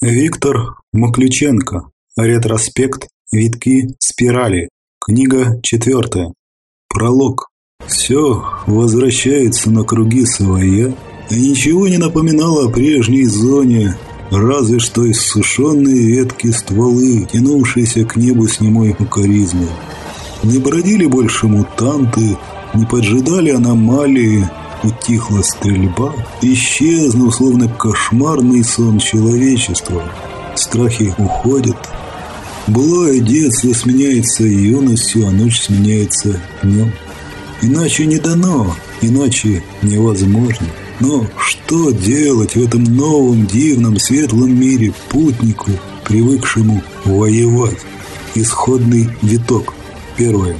Виктор Маключенко. Ретроспект. Витки спирали. Книга четвертая. Пролог. Все возвращается на круги своя, и ничего не напоминало о прежней зоне, разве что иссушенные ветки стволы, тянувшиеся к небу с немой укоризной. Не бродили больше мутанты, не поджидали аномалии, утихла стрельба, исчезнув, словно кошмарный сон человечества. Страхи уходят. Былое детство сменяется юностью, а ночь сменяется днем. Иначе не дано, иначе невозможно. Но что делать в этом новом, дивном, светлом мире путнику, привыкшему воевать? Исходный виток. Первое.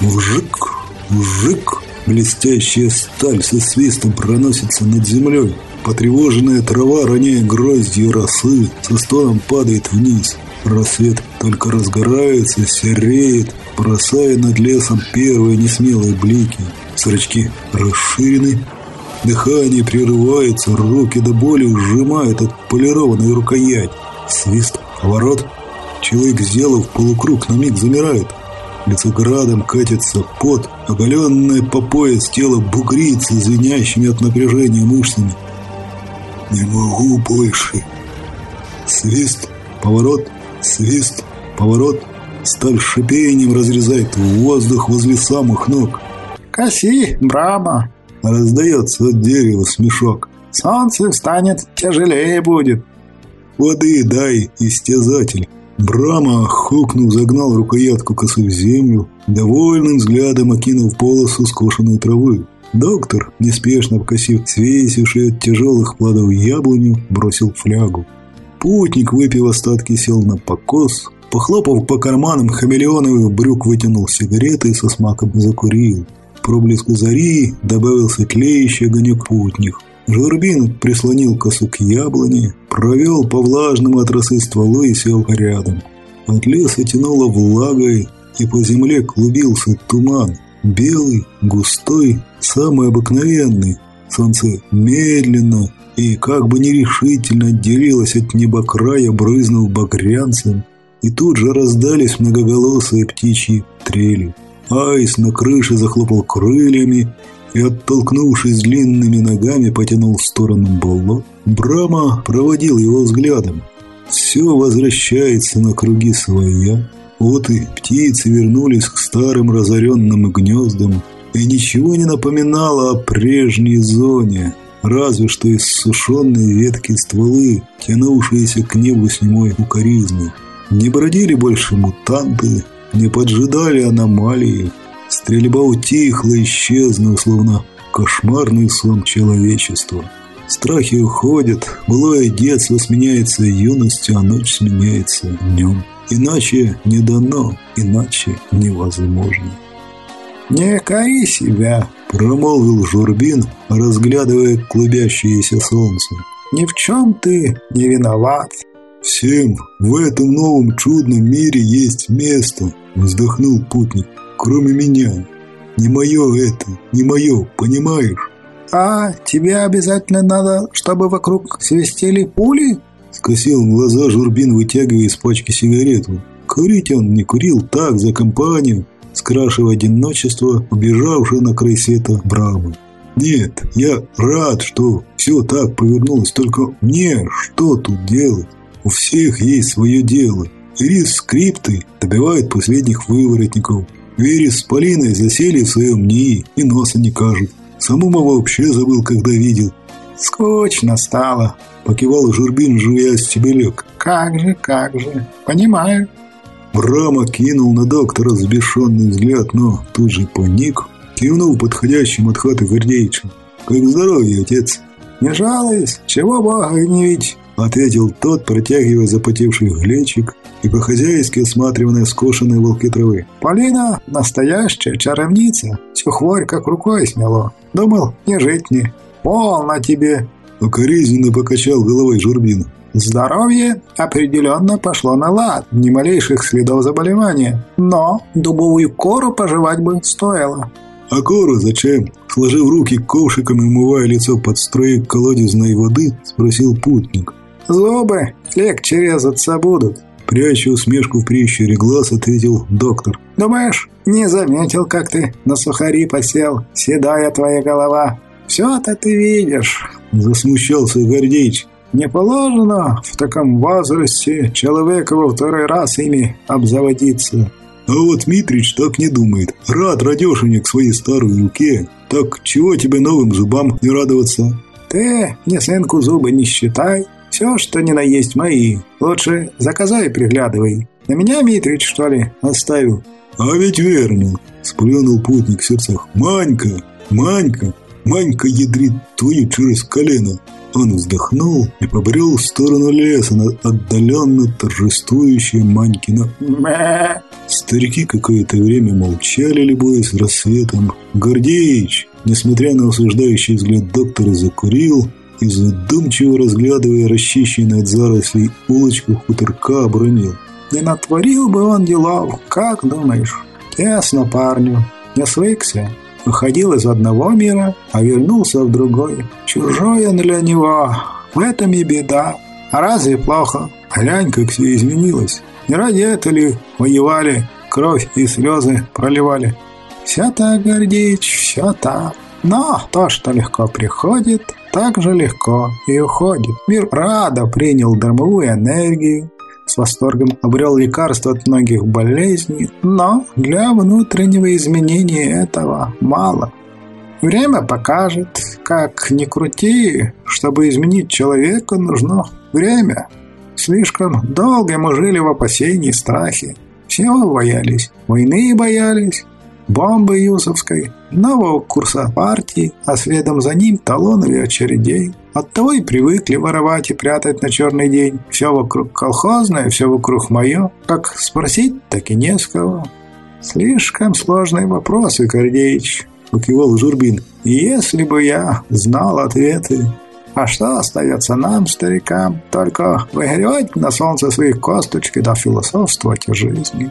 Вжик, вжик. Блестящая сталь со свистом проносится над землей. Потревоженная трава, роняя гроздью росы, со стоном падает вниз. Рассвет только разгорается, сереет, бросая над лесом первые несмелые блики. Зрачки расширены, дыхание прерывается, руки до боли сжимают отполированную рукоять. Свист, поворот. Человек, сделав полукруг, на миг замирает – Лицо градом катится пот, оголенное по пояс тело бугрится звенящими от напряжения мышцами. «Не могу больше!» Свист, поворот, свист, поворот. Сталь шипением разрезает воздух возле самых ног. «Коси, Брама!» Раздается от дерева смешок. «Солнце встанет, тяжелее будет!» «Воды дай, истязатель!» Брама, хукнув, загнал рукоятку косы в землю, довольным взглядом окинув полосу скошенной травы. Доктор, неспешно покосив свесивший от тяжелых плодов яблоню, бросил флягу. Путник, выпив остатки, сел на покос, похлопав по карманам хамелеоновых брюк, вытянул сигареты и со смаком закурил. К проблеску зари добавился тлеющий огонек путник. Журбин прислонил косу к яблоне, провел по влажному от росы стволу и сел рядом. От леса тянуло влагой, и по земле клубился туман. Белый, густой, самый обыкновенный. Солнце медленно и как бы нерешительно отделилось от неба края, брызнув багрянцем. И тут же раздались многоголосые птичьи трели. Айс на крыше захлопал крыльями и, оттолкнувшись длинными ногами, потянул в сторону болот. Брама проводил его взглядом. Все возвращается на круги своя. Вот и птицы вернулись к старым разоренным гнездам, и ничего не напоминало о прежней зоне, разве что иссушенные ветки стволы, тянувшиеся к небу с немой укоризной. Не бродили больше мутанты, не поджидали аномалии, Стрельба утихла, исчезла, словно кошмарный сон человечества. Страхи уходят, былое детство сменяется юностью, а ночь сменяется днем. Иначе не дано, иначе невозможно. «Не кори себя», – промолвил Журбин, разглядывая клубящееся солнце. «Ни в чем ты не виноват». «Всем в этом новом чудном мире есть место», – вздохнул путник кроме меня. Не мое это, не мое, понимаешь? А тебе обязательно надо, чтобы вокруг свистели пули? Скосил глаза Журбин, вытягивая из пачки сигарету. Курить он не курил так, за компанию, скрашивая одиночество, убежавшее на край света Брамы. Нет, я рад, что все так повернулось, только мне что тут делать? У всех есть свое дело. Ирис скрипты добивает последних выворотников, Верес с Полиной засели в своем НИИ и носа не кажут. Самому вообще забыл, когда видел. «Скучно стало», – покивал Журбин, жуя стебелек. «Как же, как же, понимаю». Брама кинул на доктора взбешенный взгляд, но тут же паник, кивнул подходящим от хаты гвардейцам. «Как здоровье, отец?» «Не жалуюсь, чего бога не видеть?» Ответил тот, протягивая запотевший глечик и по-хозяйски осматривая скошенные волки травы. «Полина – настоящая чаровница. Всю хворь как рукой смело. Думал, не жить мне. Полно тебе!» Укоризненно покачал головой Журбин. Здоровье определенно пошло на лад, ни малейших следов заболевания. Но дубовую кору пожевать бы стоило. «А кору зачем?» Сложив руки ковшиком и умывая лицо под струей колодезной воды, спросил путник. Зубы легче резаться будут. Пряча усмешку в прищуре глаз, ответил доктор. «Думаешь, не заметил, как ты на сухари посел, седая твоя голова? Все-то ты видишь!» Засмущался Гордеич. «Не положено в таком возрасте человеку во второй раз ими обзаводиться». А вот Митрич так не думает. Рад радешенек своей старой руке. Так чего тебе новым зубам не радоваться? Ты, не сынку, зубы не считай. Все, что ни на есть мои. Лучше заказай и приглядывай. На меня Митрич, что ли, оставил? А ведь верно, сплюнул путник в сердцах. Манька, Манька, Манька ядрит твою через колено. Он вздохнул и побрел в сторону леса, на отдаленно торжествующее Манькино Мэ. Старики какое-то время молчали, любуясь рассветом. Гордеич, несмотря на осуждающий взгляд доктора, закурил и, задумчиво разглядывая расчищенные от зарослей улочку хуторка, обронил. Не натворил бы он делов, как думаешь? Ясно парню, не свыкся. Уходил из одного мира, а вернулся в другой. Чужое для него. В этом и беда. А разве плохо? Глянь, как все изменилось. Не ради этого ли воевали, кровь и слезы проливали? Все так, Гордеич, все так. Но то, что легко приходит, так же легко и уходит. Мир радо принял дармовую энергию, с восторгом обрел лекарство от многих болезней, но для внутреннего изменения этого мало. Время покажет, как ни крути, чтобы изменить человека, нужно время. Слишком долго мы жили в опасении и страхе. Всего боялись. Войны боялись, бомбы Юсовской, нового курса партии, а следом за ним талонов и очередей. Оттого и привыкли воровать и прятать на черный день. Все вокруг колхозное, все вокруг мое. Как спросить, так и не с кого. Слишком сложный вопрос, Гордеевич, покивал Журбин. Если бы я знал ответы. А что остается нам, старикам? Только выгревать на солнце своих косточки да философствовать о жизни.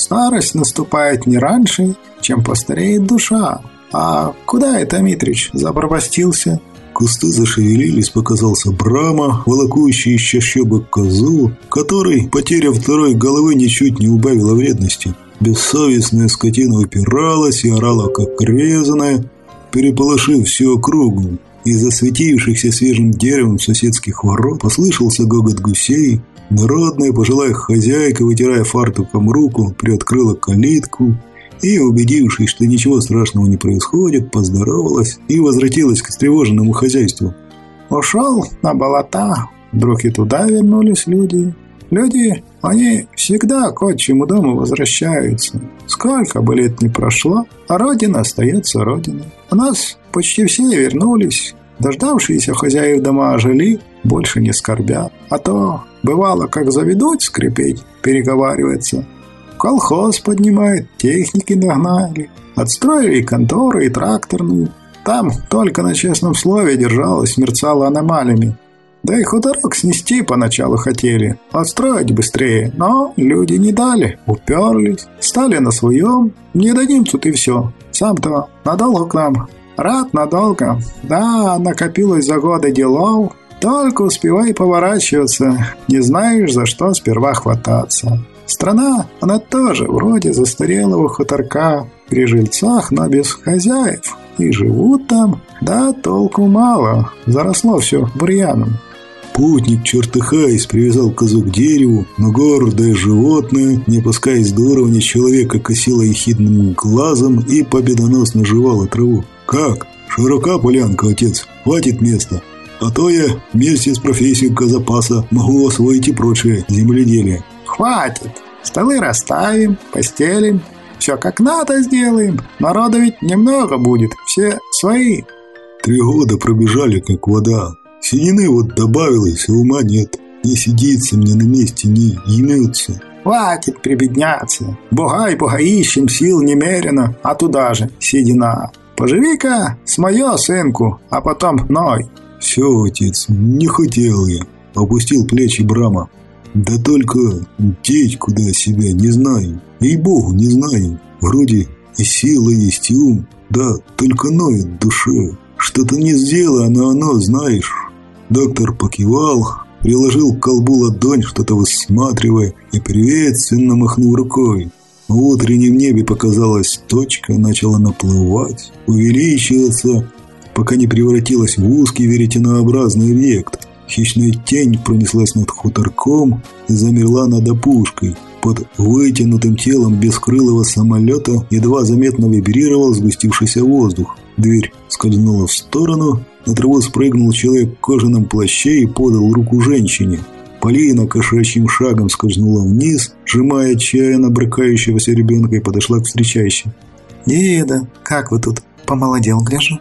Старость наступает не раньше, чем постареет душа. А куда это Митрич запропастился? Кусты зашевелились, показался Брама, волокующий из чащобы козу, который, потеря второй головы, ничуть не убавила вредности. Бессовестная скотина упиралась и орала, как резаная, переполошив всю округу. Из осветившихся свежим деревом соседских ворот послышался гогот гусей. Народная пожилая хозяйка, вытирая фартуком руку, приоткрыла калитку и, убедившись, что ничего страшного не происходит, поздоровалась и возвратилась к встревоженному хозяйству. «Ушел на болота, вдруг и туда вернулись люди. Люди, они всегда к отчему дому возвращаются. Сколько бы лет ни прошло, а родина остается родиной. У нас почти все вернулись, Дождавшиеся хозяев дома ожили, больше не скорбят. А то, бывало, как заведут скрипеть, переговаривается. Колхоз поднимает, техники нагнали. Отстроили и конторы, и тракторную. Там только на честном слове держалось, мерцало аномалиями. Да и хуторок снести поначалу хотели, отстроить быстрее, но люди не дали, уперлись, стали на своем, не дадим тут и все. Сам-то надолго к нам, рад надолго. Да, накопилось за годы делов, только успевай поворачиваться, не знаешь, за что сперва хвататься. Страна, она тоже вроде застарелого хуторка, при жильцах, но без хозяев. И живут там, да толку мало, заросло все бурьяном. Путник, чертыхаясь, привязал козу к дереву, но гордое животное, не опускаясь до уровня человека, косило ехидным глазом и победоносно жевало траву. «Как? Широка полянка, отец. Хватит места. А то я вместе с профессией казапаса могу освоить и прочее земледелие». «Хватит. Столы расставим, постелим. Все как надо сделаем. Народа ведь немного будет. Все свои». Три года пробежали, как вода. Синины вот добавилось, а ума нет. Не сидится мне на месте, не имеются. Хватит прибедняться. Бога и богаищем сил немерено, а туда же седина. Поживи-ка с мое сынку, а потом ной. Все, отец, не хотел я. Опустил плечи Брама. Да только деть куда себя не знаю. Ей-богу, не знаю. Вроде и сила есть, и ум. Да, только ноет душе. Что-то не сделано, оно, знаешь. Доктор покивал, приложил к колбу ладонь, что-то высматривая, и приветственно махнул рукой. В утреннем небе показалась точка, начала наплывать, увеличиваться, пока не превратилась в узкий веретенообразный объект. Хищная тень пронеслась над хуторком и замерла над опушкой. Под вытянутым телом бескрылого самолета едва заметно вибрировал сгустившийся воздух. Дверь скользнула в сторону, на траву спрыгнул человек в кожаном плаще и подал руку женщине. Полина кошачьим шагом скользнула вниз, сжимая отчаянно брыкающегося ребенка и подошла к встречающим. «Деда, как вы тут? Помолодел, гляжу?»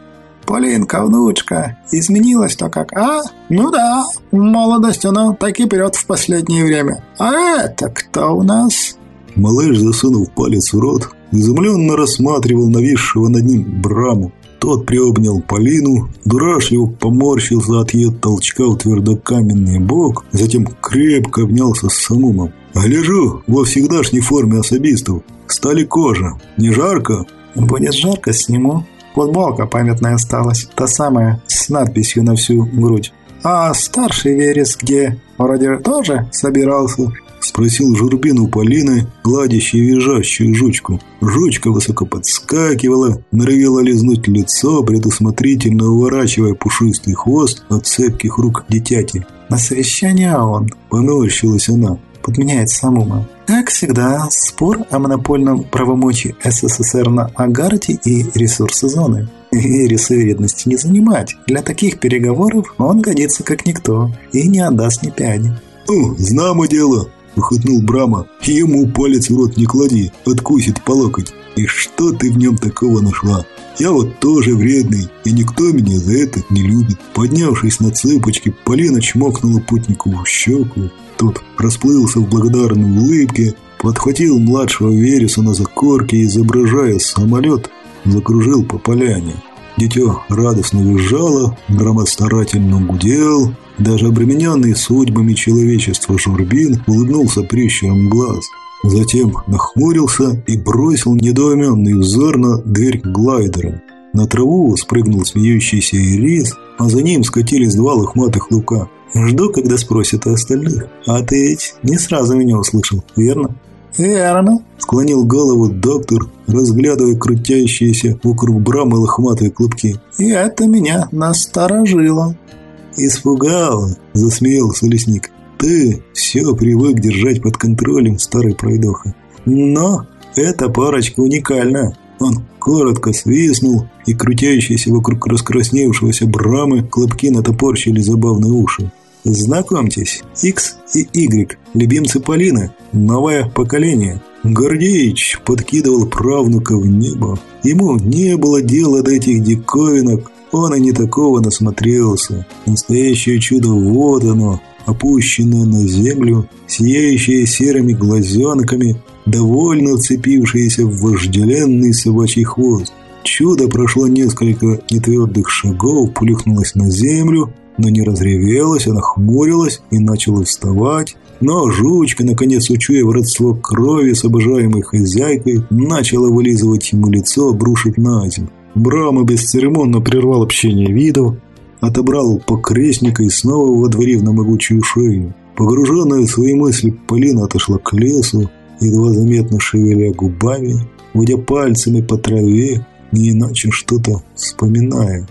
«Полинка, внучка, изменилась-то как, а? Ну да, молодость она так и прет в последнее время. А это кто у нас?» Малыш, засунув палец в рот, изумленно рассматривал нависшего над ним Браму. Тот приобнял Полину, дурашливо поморщился от ее толчка в твердокаменный бок, затем крепко обнялся с Самумом. «Гляжу, во всегдашней форме особистов. Стали кожа. Не жарко?» «Будет жарко, сниму. Футболка памятная осталась. Та самая, с надписью на всю грудь. А старший Верес где? Вроде тоже собирался?» Спросил Журбин у Полины, гладящей визжащую жучку. Жучка высоко подскакивала, норовила лизнуть лицо, предусмотрительно уворачивая пушистый хвост от цепких рук дитяти. «На совещание он», — поморщилась она. «Подменяет Самума». Как всегда, спор о монопольном правомочии СССР на Агарте и ресурсы зоны. Ириса вредности не занимать. Для таких переговоров он годится как никто и не отдаст ни пяди. «О, знамо дело!» – ухотнул Брама. «Ему палец в рот не клади, откусит по локоть. И что ты в нем такого нашла? Я вот тоже вредный, и никто меня за это не любит». Поднявшись на цыпочки, Полина чмокнула путнику в щеку. Тот расплылся в благодарной улыбке, подхватил младшего Вереса на закорке, изображая самолет, закружил по поляне. Дитё радостно визжало, Брама старательно гудел, даже обремененный судьбами человечества Журбин улыбнулся прищуром глаз. Затем нахмурился и бросил недоуменный взор на дверь глайдера. На траву спрыгнул смеющийся ирис, а за ним скатились два лохматых лука. Жду, когда спросят о остальных. А ты ведь не сразу меня услышал, верно? «Верно», – склонил голову доктор, разглядывая крутящиеся вокруг брамы лохматые клубки. «И это меня насторожило». «Испугала», – засмеялся лесник. «Ты все привык держать под контролем, старый пройдоха. Но эта парочка уникальна». Он коротко свистнул, и крутящиеся вокруг раскрасневшегося брамы клопки натопорщили забавные уши. Знакомьтесь, X и Y, любимцы Полины, новое поколение. Гордеич подкидывал правнука в небо. Ему не было дела до этих диковинок, он и не такого насмотрелся. Настоящее чудо вот оно, опущенное на землю, сияющее серыми глазенками, довольно вцепившееся в вожделенный собачий хвост. Чудо прошло несколько нетвердых шагов, плюхнулось на землю, но не разревелась, она хмурилась и начала вставать. Но жучка, наконец учуяв родство крови с обожаемой хозяйкой, начала вылизывать ему лицо, обрушить на землю. Брама бесцеремонно прервал общение видов, отобрал покрестника и снова водворив на могучую шею. Погруженная в свои мысли, Полина отошла к лесу, едва заметно шевеля губами, водя пальцами по траве, не иначе что-то вспоминая.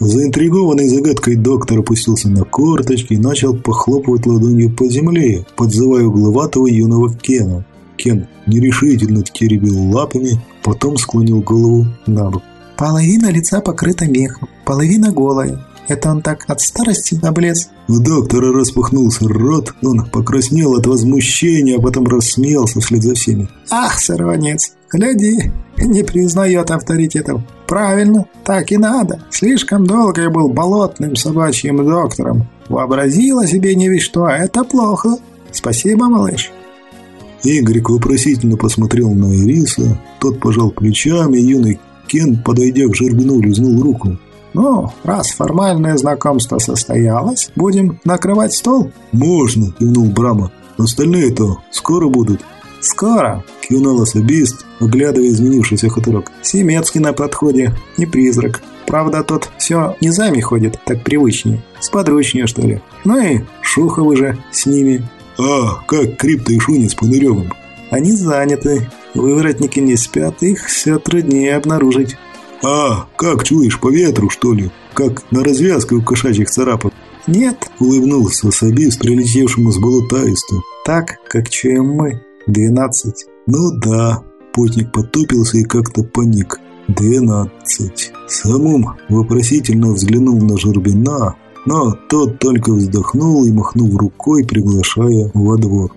Заинтригованный загадкой доктор опустился на корточки и начал похлопывать ладонью по земле, подзывая угловатого юного Кена. Кен нерешительно теребил лапами, потом склонил голову на бок. Половина лица покрыта мехом, половина голая. Это он так от старости облез? У доктора распахнулся рот, он покраснел от возмущения, а потом рассмеялся вслед за всеми. Ах, сорванец, гляди, не признает авторитетов. Правильно, так и надо. Слишком долго я был болотным собачьим доктором. Вообразила себе не весь что, а это плохо. Спасибо, малыш. Игорь вопросительно посмотрел на Ириса. Тот пожал плечами, юный Кен, подойдя к Жербину, лизнул руку. «Ну, раз формальное знакомство состоялось, будем накрывать стол?» «Можно», – кивнул Брама. «Остальные-то скоро будут». «Скоро», – кивнул особист, оглядывая изменившийся хуторок. «Семецкий на подходе, не призрак. Правда, тот все низами ходит, так привычнее. Сподручнее, что ли. Ну и Шуховы же с ними. А, как Крипто и Шуни с Паныревым? Они заняты. Выворотники не спят, их все труднее обнаружить. А, как чуешь, по ветру, что ли? Как на развязке у кошачьих царапок? Нет, улыбнулся особист, прилетевшему с болотаисту. Так, как чуем мы. Двенадцать. Ну да, Потник потупился и как-то паник. «Двенадцать». Самум вопросительно взглянул на Журбина, но тот только вздохнул и махнул рукой, приглашая во двор.